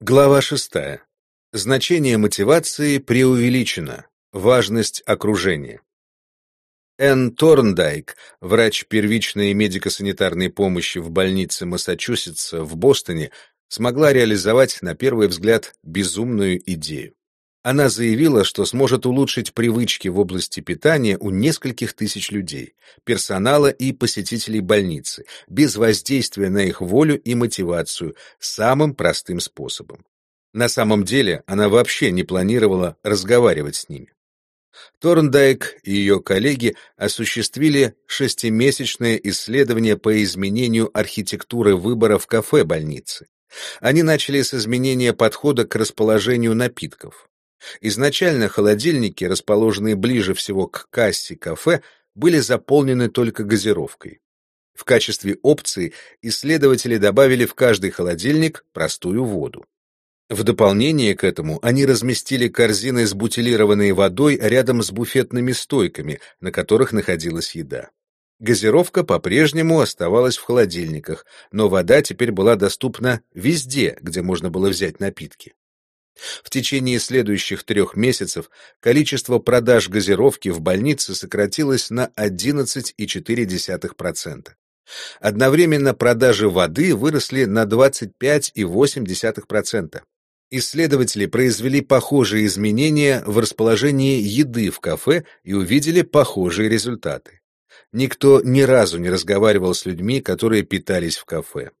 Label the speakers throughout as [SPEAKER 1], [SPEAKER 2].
[SPEAKER 1] Глава 6. Значение мотивации преувеличено. Важность окружения. Энн Торндайк, врач первичной медико-санитарной помощи в больнице Массачусетса в Бостоне, смогла реализовать, на первый взгляд, безумную идею. Она заявила, что сможет улучшить привычки в области питания у нескольких тысяч людей, персонала и посетителей больницы, без воздействия на их волю и мотивацию, самым простым способом. На самом деле она вообще не планировала разговаривать с ними. Торндайк и ее коллеги осуществили шестимесячное исследование по изменению архитектуры выбора в кафе больницы. Они начали с изменения подхода к расположению напитков. Изначально холодильники, расположенные ближе всего к кассе кафе, были заполнены только газировкой. В качестве опции исследователи добавили в каждый холодильник простую воду. В дополнение к этому они разместили корзины с бутилированной водой рядом с буфетными стойками, на которых находилась еда. Газировка по-прежнему оставалась в холодильниках, но вода теперь была доступна везде, где можно было взять напитки. В течение следующих трех месяцев количество продаж газировки в больнице сократилось на 11,4%. Одновременно продажи воды выросли на 25,8%. Исследователи произвели похожие изменения в расположении еды в кафе и увидели похожие результаты. Никто ни разу не разговаривал с людьми, которые питались в кафе.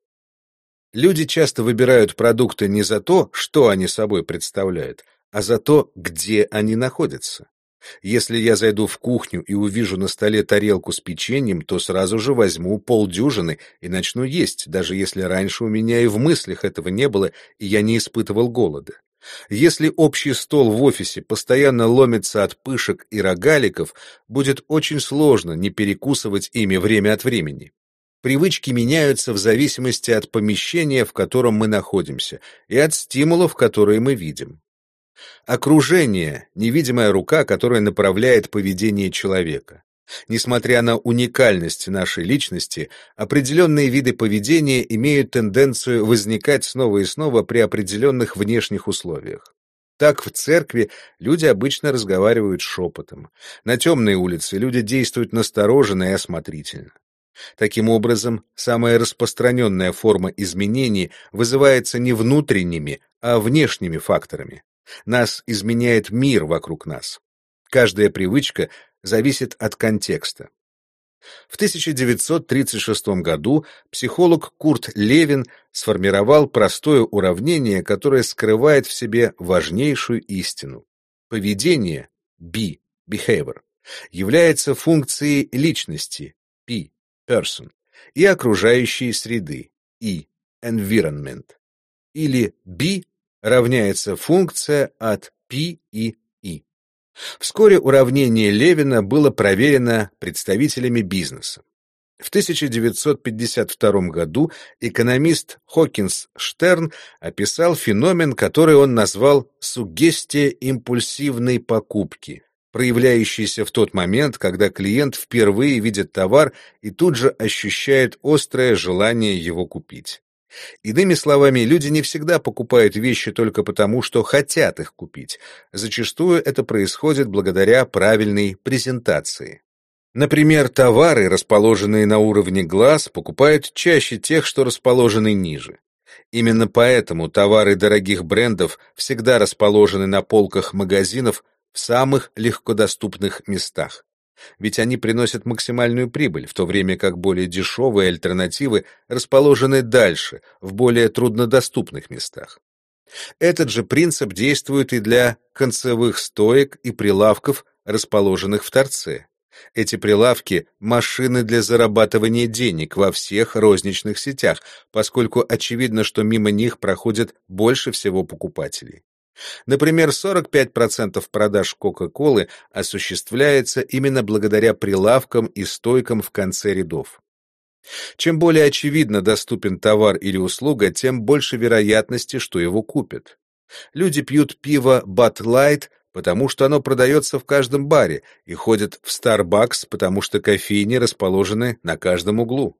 [SPEAKER 1] Люди часто выбирают продукты не за то, что они собой представляют, а за то, где они находятся. Если я зайду в кухню и увижу на столе тарелку с печеньем, то сразу же возьму полдюжины и начну есть, даже если раньше у меня и в мыслях этого не было, и я не испытывал голода. Если общий стол в офисе постоянно ломится от пышек и рогаликов, будет очень сложно не перекусывать ими время от времени. Привычки меняются в зависимости от помещения, в котором мы находимся, и от стимулов, которые мы видим. Окружение — невидимая рука, которая направляет поведение человека. Несмотря на уникальность нашей личности, определенные виды поведения имеют тенденцию возникать снова и снова при определенных внешних условиях. Так в церкви люди обычно разговаривают шепотом. На темной улице люди действуют настороженно и осмотрительно. Таким образом, самая распространенная форма изменений вызывается не внутренними, а внешними факторами. Нас изменяет мир вокруг нас. Каждая привычка зависит от контекста. В 1936 году психолог Курт Левин сформировал простое уравнение, которое скрывает в себе важнейшую истину. Поведение, be, behavior, является функцией личности, p, person, и окружающей среды, и environment. Или B равняется функция от P и I. Вскоре уравнение Левина было проверено представителями бизнеса. В 1952 году экономист Хокинс Штерн описал феномен, который он назвал «сугестия импульсивной покупки», проявляющийся в тот момент, когда клиент впервые видит товар и тут же ощущает острое желание его купить. Иными словами, люди не всегда покупают вещи только потому, что хотят их купить. Зачастую это происходит благодаря правильной презентации. Например, товары, расположенные на уровне глаз, покупают чаще тех, что расположены ниже. Именно поэтому товары дорогих брендов всегда расположены на полках магазинов в самых легкодоступных местах. Ведь они приносят максимальную прибыль, в то время как более дешевые альтернативы расположены дальше, в более труднодоступных местах. Этот же принцип действует и для концевых стоек и прилавков, расположенных в торце. Эти прилавки – машины для зарабатывания денег во всех розничных сетях, поскольку очевидно, что мимо них проходит больше всего покупателей. Например, 45% продаж Кока-Колы осуществляется именно благодаря прилавкам и стойкам в конце рядов. Чем более очевидно доступен товар или услуга, тем больше вероятности, что его купят. Люди пьют пиво Bud Light, потому что оно продается в каждом баре, и ходят в Starbucks, потому что кофейни расположены на каждом углу.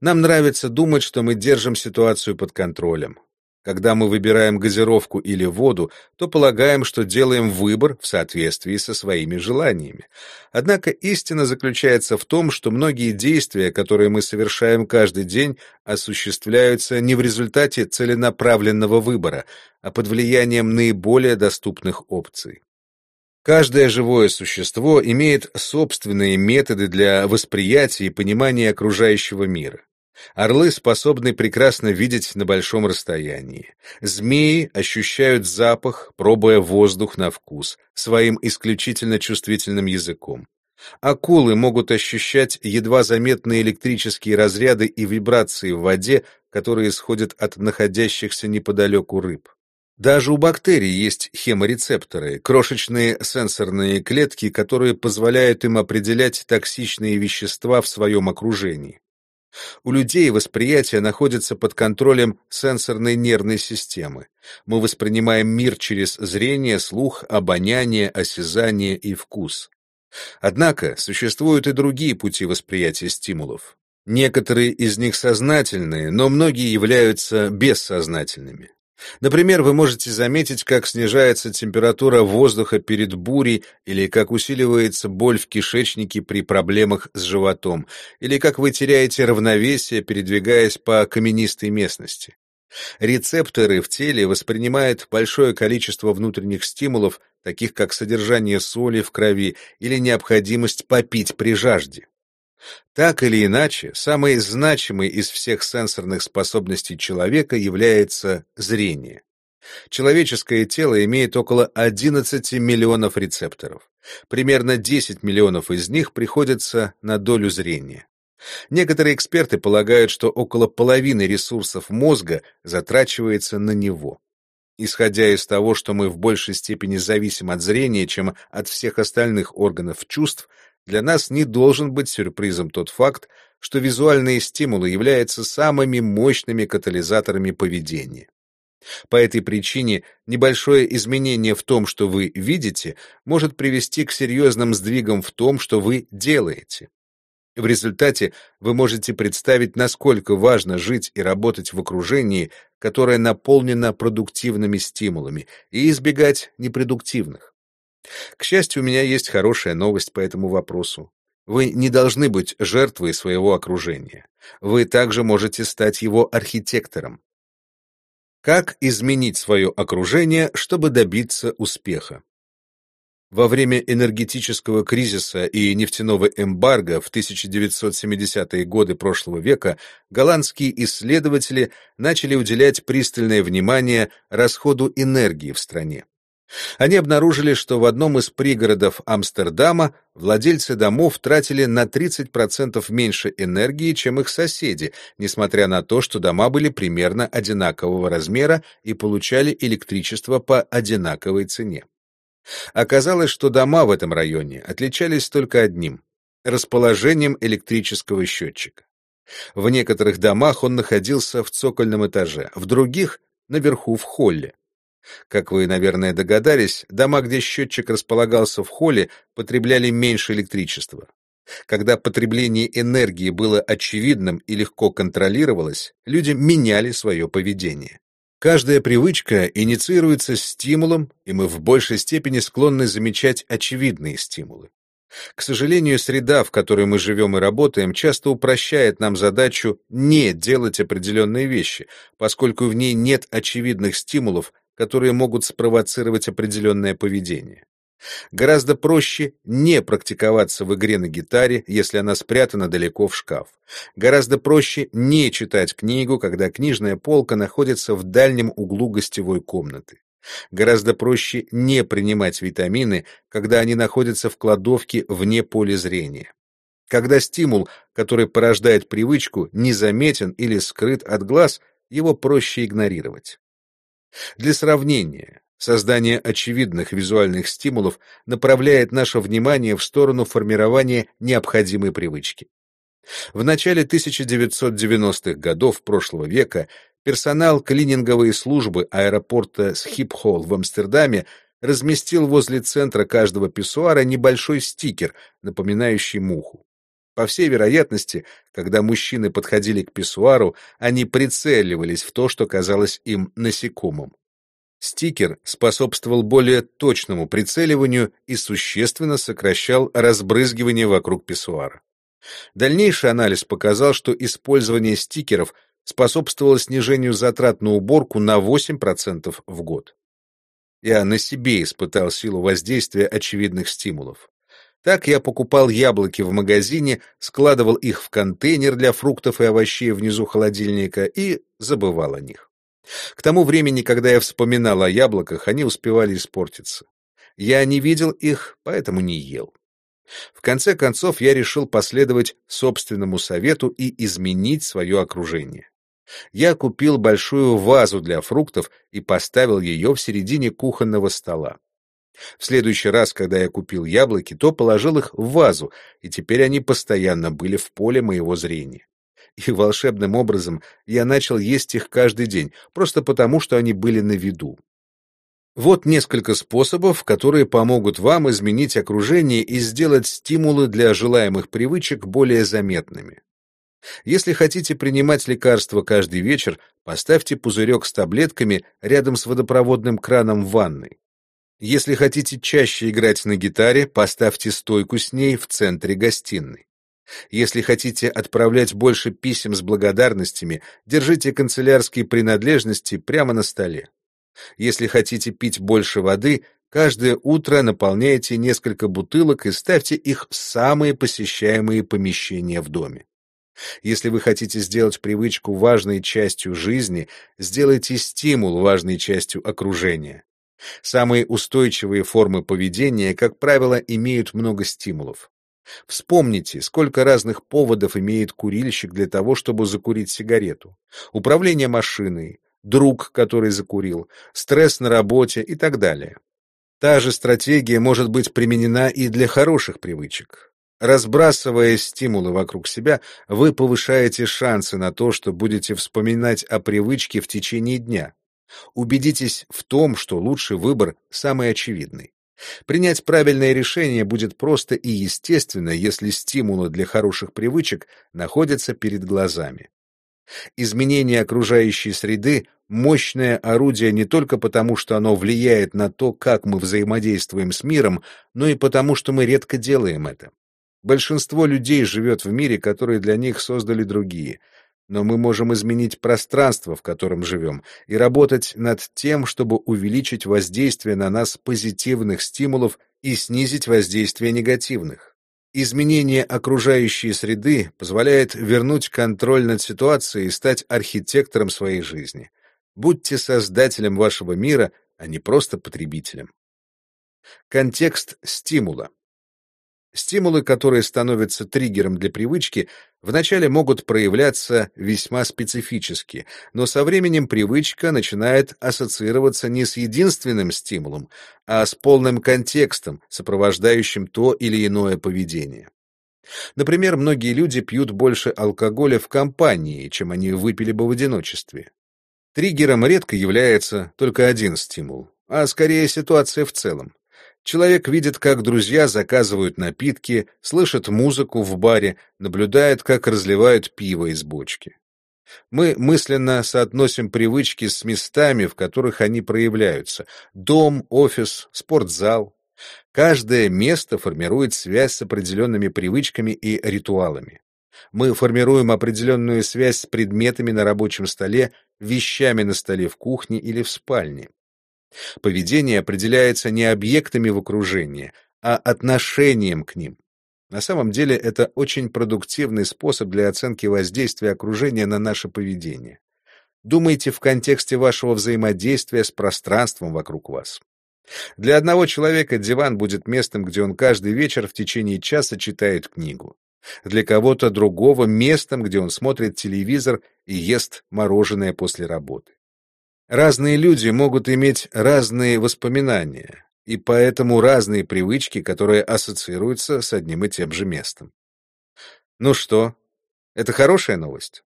[SPEAKER 1] Нам нравится думать, что мы держим ситуацию под контролем. Когда мы выбираем газировку или воду, то полагаем, что делаем выбор в соответствии со своими желаниями. Однако истина заключается в том, что многие действия, которые мы совершаем каждый день, осуществляются не в результате целенаправленного выбора, а под влиянием наиболее доступных опций. Каждое живое существо имеет собственные методы для восприятия и понимания окружающего мира. Орлы способны прекрасно видеть на большом расстоянии. Змеи ощущают запах, пробуя воздух на вкус, своим исключительно чувствительным языком. Акулы могут ощущать едва заметные электрические разряды и вибрации в воде, которые исходят от находящихся неподалеку рыб. Даже у бактерий есть хеморецепторы, крошечные сенсорные клетки, которые позволяют им определять токсичные вещества в своем окружении. У людей восприятие находится под контролем сенсорной нервной системы. Мы воспринимаем мир через зрение, слух, обоняние, осязание и вкус. Однако существуют и другие пути восприятия стимулов. Некоторые из них сознательные, но многие являются бессознательными. Например, вы можете заметить, как снижается температура воздуха перед бурей, или как усиливается боль в кишечнике при проблемах с животом, или как вы теряете равновесие, передвигаясь по каменистой местности. Рецепторы в теле воспринимают большое количество внутренних стимулов, таких как содержание соли в крови или необходимость попить при жажде. Так или иначе, самой значимой из всех сенсорных способностей человека является зрение. Человеческое тело имеет около 11 миллионов рецепторов. Примерно 10 миллионов из них приходится на долю зрения. Некоторые эксперты полагают, что около половины ресурсов мозга затрачивается на него. Исходя из того, что мы в большей степени зависим от зрения, чем от всех остальных органов чувств, для нас не должен быть сюрпризом тот факт, что визуальные стимулы являются самыми мощными катализаторами поведения. По этой причине небольшое изменение в том, что вы видите, может привести к серьезным сдвигам в том, что вы делаете. В результате вы можете представить, насколько важно жить и работать в окружении, которое наполнено продуктивными стимулами, и избегать непродуктивных. К счастью, у меня есть хорошая новость по этому вопросу. Вы не должны быть жертвой своего окружения. Вы также можете стать его архитектором. Как изменить свое окружение, чтобы добиться успеха? Во время энергетического кризиса и нефтяного эмбарго в 1970-е годы прошлого века голландские исследователи начали уделять пристальное внимание расходу энергии в стране. Они обнаружили, что в одном из пригородов Амстердама владельцы домов тратили на 30% меньше энергии, чем их соседи, несмотря на то, что дома были примерно одинакового размера и получали электричество по одинаковой цене. Оказалось, что дома в этом районе отличались только одним — расположением электрического счетчика. В некоторых домах он находился в цокольном этаже, в других — наверху в холле. Как вы, наверное, догадались, дома, где счетчик располагался в холле, потребляли меньше электричества. Когда потребление энергии было очевидным и легко контролировалось, люди меняли свое поведение. Каждая привычка инициируется стимулом, и мы в большей степени склонны замечать очевидные стимулы. К сожалению, среда, в которой мы живем и работаем, часто упрощает нам задачу не делать определенные вещи, поскольку в ней нет очевидных стимулов, которые могут спровоцировать определенное поведение. Гораздо проще не практиковаться в игре на гитаре, если она спрятана далеко в шкаф. Гораздо проще не читать книгу, когда книжная полка находится в дальнем углу гостевой комнаты. Гораздо проще не принимать витамины, когда они находятся в кладовке вне поля зрения. Когда стимул, который порождает привычку, незаметен или скрыт от глаз, его проще игнорировать. Для сравнения, создание очевидных визуальных стимулов направляет наше внимание в сторону формирования необходимой привычки. В начале 1990-х годов прошлого века персонал клининговой службы аэропорта Схипхол в Амстердаме разместил возле центра каждого писсуара небольшой стикер, напоминающий муху. По всей вероятности, когда мужчины подходили к писсуару, они прицеливались в то, что казалось им насекомым. Стикер способствовал более точному прицеливанию и существенно сокращал разбрызгивание вокруг писсуара. Дальнейший анализ показал, что использование стикеров способствовало снижению затрат на уборку на 8% в год. Я на себе испытал силу воздействия очевидных стимулов. Так я покупал яблоки в магазине, складывал их в контейнер для фруктов и овощей внизу холодильника и забывал о них. К тому времени, когда я вспоминал о яблоках, они успевали испортиться. Я не видел их, поэтому не ел. В конце концов, я решил последовать собственному совету и изменить свое окружение. Я купил большую вазу для фруктов и поставил ее в середине кухонного стола. В следующий раз, когда я купил яблоки, то положил их в вазу, и теперь они постоянно были в поле моего зрения. И волшебным образом я начал есть их каждый день, просто потому, что они были на виду. Вот несколько способов, которые помогут вам изменить окружение и сделать стимулы для желаемых привычек более заметными. Если хотите принимать лекарства каждый вечер, поставьте пузырек с таблетками рядом с водопроводным краном в ванной. Если хотите чаще играть на гитаре, поставьте стойку с ней в центре гостиной. Если хотите отправлять больше писем с благодарностями, держите канцелярские принадлежности прямо на столе. Если хотите пить больше воды, каждое утро наполняйте несколько бутылок и ставьте их в самые посещаемые помещения в доме. Если вы хотите сделать привычку важной частью жизни, сделайте стимул важной частью окружения. Самые устойчивые формы поведения, как правило, имеют много стимулов. Вспомните, сколько разных поводов имеет курильщик для того, чтобы закурить сигарету. Управление машиной, друг, который закурил, стресс на работе и так далее. Та же стратегия может быть применена и для хороших привычек. Разбрасывая стимулы вокруг себя, вы повышаете шансы на то, что будете вспоминать о привычке в течение дня. Убедитесь в том, что лучший выбор самый очевидный. Принять правильное решение будет просто и естественно, если стимулы для хороших привычек находятся перед глазами. Изменение окружающей среды – мощное орудие не только потому, что оно влияет на то, как мы взаимодействуем с миром, но и потому, что мы редко делаем это. Большинство людей живет в мире, который для них создали другие. Но мы можем изменить пространство, в котором живем, и работать над тем, чтобы увеличить воздействие на нас позитивных стимулов и снизить воздействие негативных. Изменение окружающей среды позволяет вернуть контроль над ситуацией и стать архитектором своей жизни. Будьте создателем вашего мира, а не просто потребителем. Контекст стимула. Стимулы, которые становятся триггером для привычки, вначале могут проявляться весьма специфически, но со временем привычка начинает ассоциироваться не с единственным стимулом, а с полным контекстом, сопровождающим то или иное поведение. Например, многие люди пьют больше алкоголя в компании, чем они выпили бы в одиночестве. Триггером редко является только один стимул, а скорее ситуация в целом. Человек видит, как друзья заказывают напитки, слышит музыку в баре, наблюдает, как разливают пиво из бочки. Мы мысленно соотносим привычки с местами, в которых они проявляются. Дом, офис, спортзал. Каждое место формирует связь с определенными привычками и ритуалами. Мы формируем определенную связь с предметами на рабочем столе, вещами на столе в кухне или в спальне. Поведение определяется не объектами в окружении, а отношением к ним. На самом деле это очень продуктивный способ для оценки воздействия окружения на наше поведение. Думайте в контексте вашего взаимодействия с пространством вокруг вас. Для одного человека диван будет местом, где он каждый вечер в течение часа читает книгу. Для кого-то другого — местом, где он смотрит телевизор и ест мороженое после работы. Разные люди могут иметь разные воспоминания, и поэтому разные привычки, которые ассоциируются с одним и тем же местом. Ну что, это хорошая новость?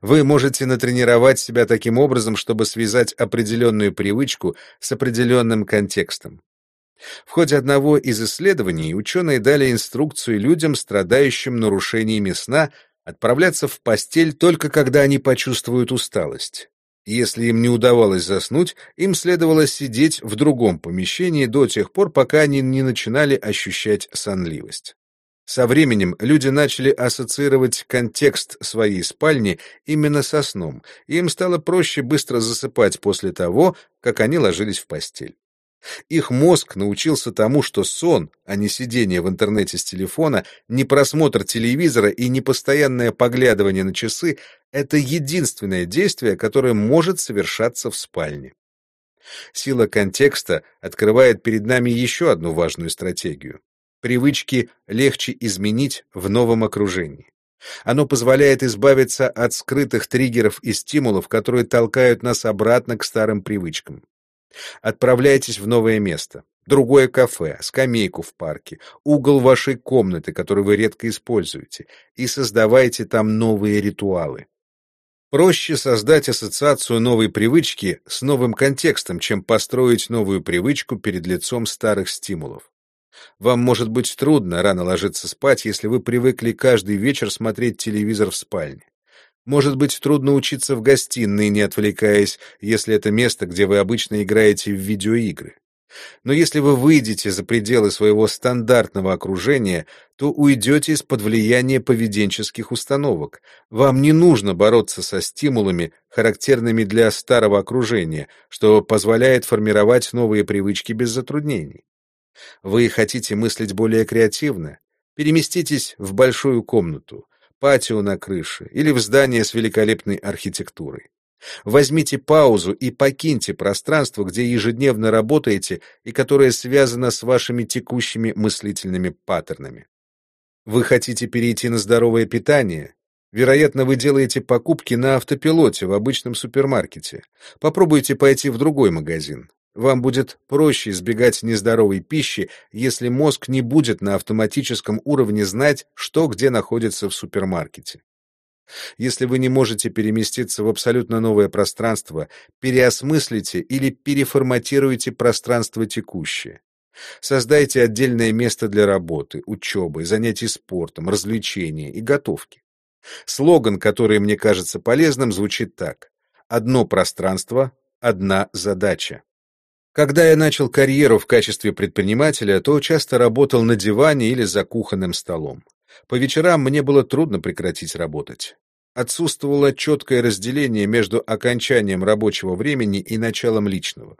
[SPEAKER 1] Вы можете натренировать себя таким образом, чтобы связать определенную привычку с определенным контекстом. В ходе одного из исследований ученые дали инструкцию людям, страдающим нарушениями сна, отправляться в постель только когда они почувствуют усталость. Если им не удавалось заснуть, им следовало сидеть в другом помещении до тех пор, пока они не начинали ощущать сонливость. Со временем люди начали ассоциировать контекст своей спальни именно со сном, и им стало проще быстро засыпать после того, как они ложились в постель. Их мозг научился тому, что сон, а не сидение в интернете с телефона, не просмотр телевизора и не постоянное поглядывание на часы — это единственное действие, которое может совершаться в спальне. Сила контекста открывает перед нами еще одну важную стратегию. Привычки легче изменить в новом окружении. Оно позволяет избавиться от скрытых триггеров и стимулов, которые толкают нас обратно к старым привычкам. Отправляйтесь в новое место. Другое кафе, скамейку в парке, угол вашей комнаты, который вы редко используете, и создавайте там новые ритуалы. Проще создать ассоциацию новой привычки с новым контекстом, чем построить новую привычку перед лицом старых стимулов. Вам может быть трудно рано ложиться спать, если вы привыкли каждый вечер смотреть телевизор в спальне. Может быть, трудно учиться в гостиной, не отвлекаясь, если это место, где вы обычно играете в видеоигры. Но если вы выйдете за пределы своего стандартного окружения, то уйдете из-под влияния поведенческих установок. Вам не нужно бороться со стимулами, характерными для старого окружения, что позволяет формировать новые привычки без затруднений. Вы хотите мыслить более креативно? Переместитесь в большую комнату патио на крыше или в здание с великолепной архитектурой. Возьмите паузу и покиньте пространство, где ежедневно работаете и которое связано с вашими текущими мыслительными паттернами. Вы хотите перейти на здоровое питание? Вероятно, вы делаете покупки на автопилоте в обычном супермаркете. Попробуйте пойти в другой магазин. Вам будет проще избегать нездоровой пищи, если мозг не будет на автоматическом уровне знать, что где находится в супермаркете. Если вы не можете переместиться в абсолютно новое пространство, переосмыслите или переформатируйте пространство текущее. Создайте отдельное место для работы, учебы, занятий спортом, развлечения и готовки. Слоган, который мне кажется полезным, звучит так. Одно пространство, одна задача. Когда я начал карьеру в качестве предпринимателя, то часто работал на диване или за кухонным столом. По вечерам мне было трудно прекратить работать. Отсутствовало четкое разделение между окончанием рабочего времени и началом личного.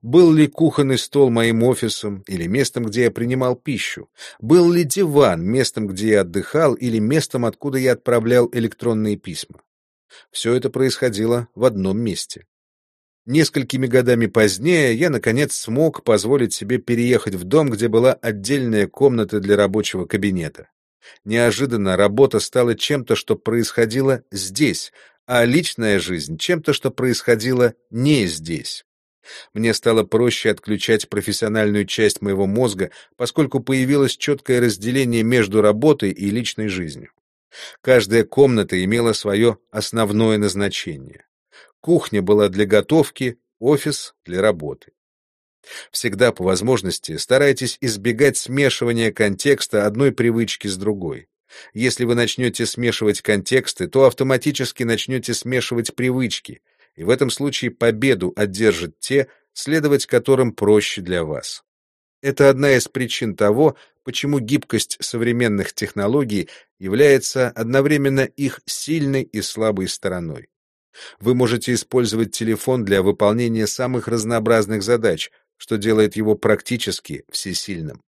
[SPEAKER 1] Был ли кухонный стол моим офисом или местом, где я принимал пищу? Был ли диван местом, где я отдыхал, или местом, откуда я отправлял электронные письма? Все это происходило в одном месте. Несколькими годами позднее я, наконец, смог позволить себе переехать в дом, где была отдельная комната для рабочего кабинета. Неожиданно работа стала чем-то, что происходило здесь, а личная жизнь — чем-то, что происходило не здесь. Мне стало проще отключать профессиональную часть моего мозга, поскольку появилось четкое разделение между работой и личной жизнью. Каждая комната имела свое основное назначение. Кухня была для готовки, офис — для работы. Всегда по возможности старайтесь избегать смешивания контекста одной привычки с другой. Если вы начнете смешивать контексты, то автоматически начнете смешивать привычки, и в этом случае победу одержат те, следовать которым проще для вас. Это одна из причин того, почему гибкость современных технологий является одновременно их сильной и слабой стороной. Вы можете использовать телефон для выполнения самых разнообразных задач, что делает его практически всесильным.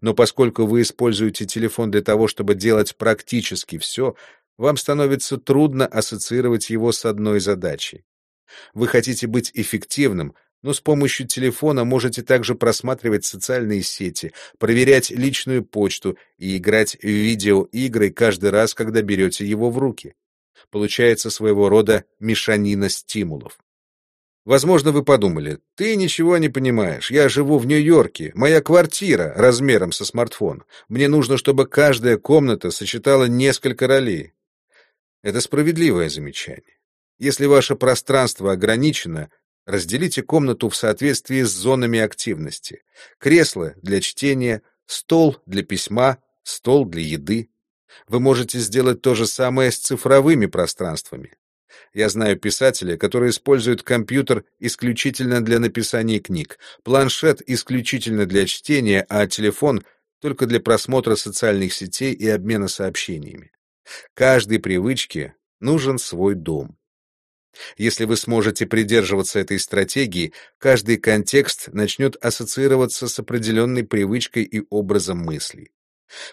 [SPEAKER 1] Но поскольку вы используете телефон для того, чтобы делать практически все, вам становится трудно ассоциировать его с одной задачей. Вы хотите быть эффективным, но с помощью телефона можете также просматривать социальные сети, проверять личную почту и играть в видеоигры каждый раз, когда берете его в руки. Получается своего рода мешанина стимулов. Возможно, вы подумали, ты ничего не понимаешь, я живу в Нью-Йорке, моя квартира размером со смартфон. Мне нужно, чтобы каждая комната сочетала несколько ролей. Это справедливое замечание. Если ваше пространство ограничено, Разделите комнату в соответствии с зонами активности. Кресло для чтения, стол для письма, стол для еды. Вы можете сделать то же самое с цифровыми пространствами. Я знаю писателей, которые используют компьютер исключительно для написания книг, планшет исключительно для чтения, а телефон только для просмотра социальных сетей и обмена сообщениями. Каждой привычке нужен свой дом. Если вы сможете придерживаться этой стратегии, каждый контекст начнет ассоциироваться с определенной привычкой и образом мыслей.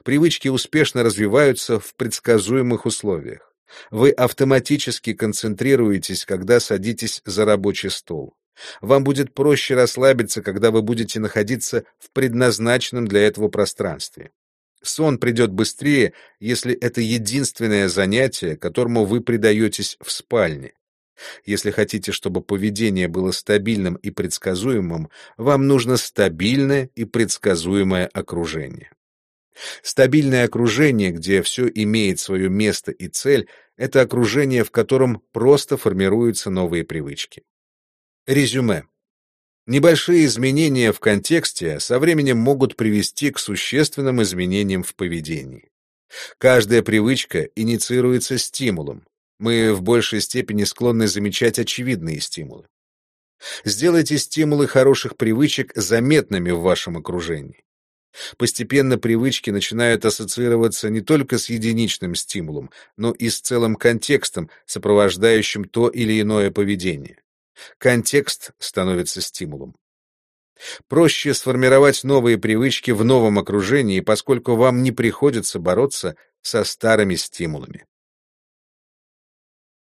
[SPEAKER 1] Привычки успешно развиваются в предсказуемых условиях. Вы автоматически концентрируетесь, когда садитесь за рабочий стол. Вам будет проще расслабиться, когда вы будете находиться в предназначенном для этого пространстве. Сон придет быстрее, если это единственное занятие, которому вы предаетесь в спальне. Если хотите, чтобы поведение было стабильным и предсказуемым, вам нужно стабильное и предсказуемое окружение. Стабильное окружение, где все имеет свое место и цель, это окружение, в котором просто формируются новые привычки. Резюме. Небольшие изменения в контексте со временем могут привести к существенным изменениям в поведении. Каждая привычка инициируется стимулом. Мы в большей степени склонны замечать очевидные стимулы. Сделайте стимулы хороших привычек заметными в вашем окружении. Постепенно привычки начинают ассоциироваться не только с единичным стимулом, но и с целым контекстом, сопровождающим то или иное поведение. Контекст становится стимулом. Проще сформировать новые привычки в новом окружении, поскольку вам не приходится бороться со старыми стимулами.